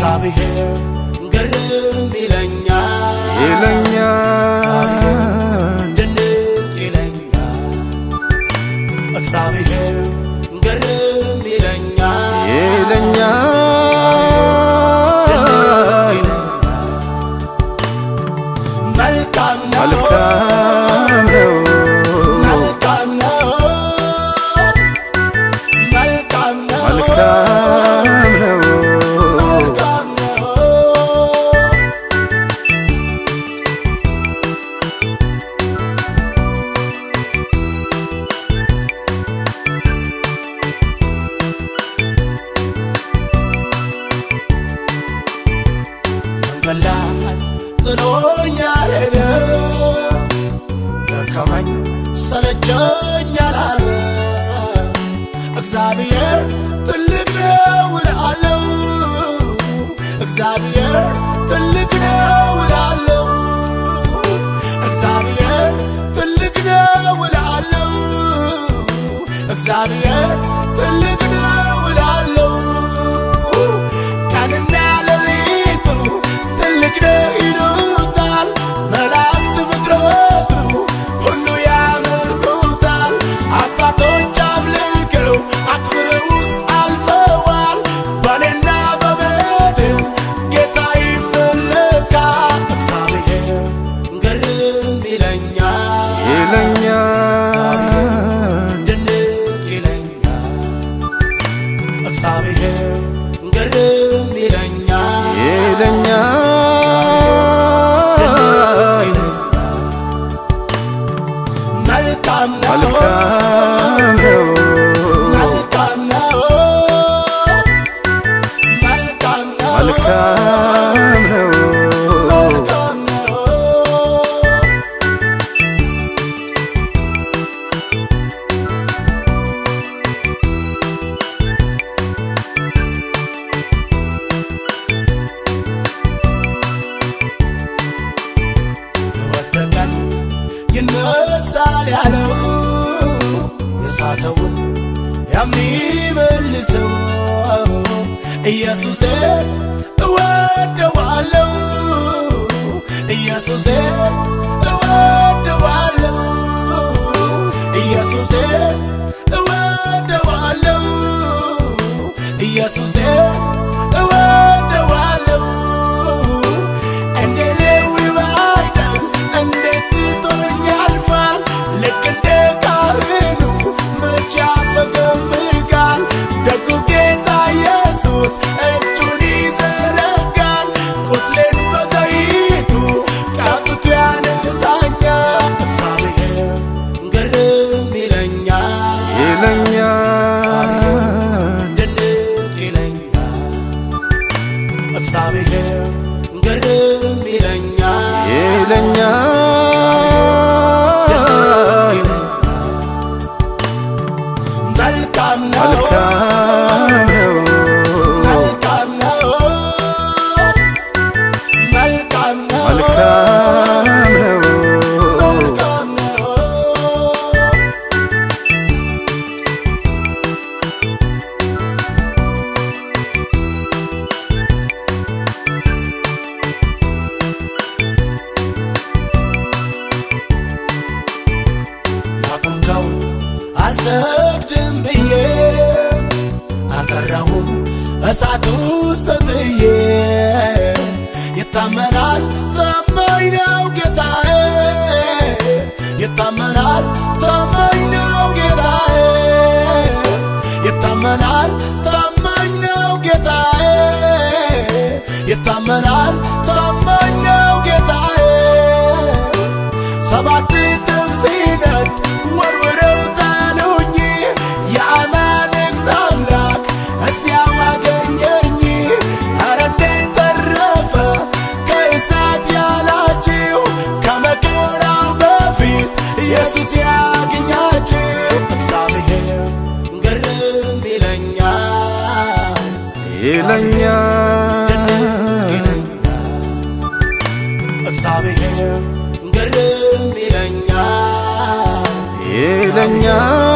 እግዚአብሔር ግርም ይለኛል። ይለኛል። ድንቅ ይለኛል። እግዚአብሔር ላይ ጥሎኛል ሄደ ደከመኝ ሰለቸኝ አላለ። እግዚአብሔር ትልቅ ነው እላለሁ። እግዚአብሔር ትልቅ ነው እላለሁ። እግዚአብሔር ትልቅ ነው እላለሁ። እግዚአብሔር ትልቅ ይነሳል ያለው የሳተውን የሚመልሰው ኢየሱሴ እወደዋለሁ ኢየሱሴ እወደዋለሁ ኢየሱሴ እወደዋለሁ ኢየሱሴ ይለኛል ይለኛል ድንቅ ይለኛል እግዚአብሔር ግርም ይለኛል ይለኛል አልሰግድም ብዬ አልቀረሁም እሳት ውስጥ ተጥዬ ይታመናል ታማኝ ነው ጌታዬ። ይታመናል ታማኝ ነው ጌታዬ። ይታመናል ታማኝ ነው ጌታዬ። ይታመናል ታማኝ ነው ጌታዬ። ሰባት ይለኛል። እግዚአብሔር ግርም ይለኛል። ይለኛል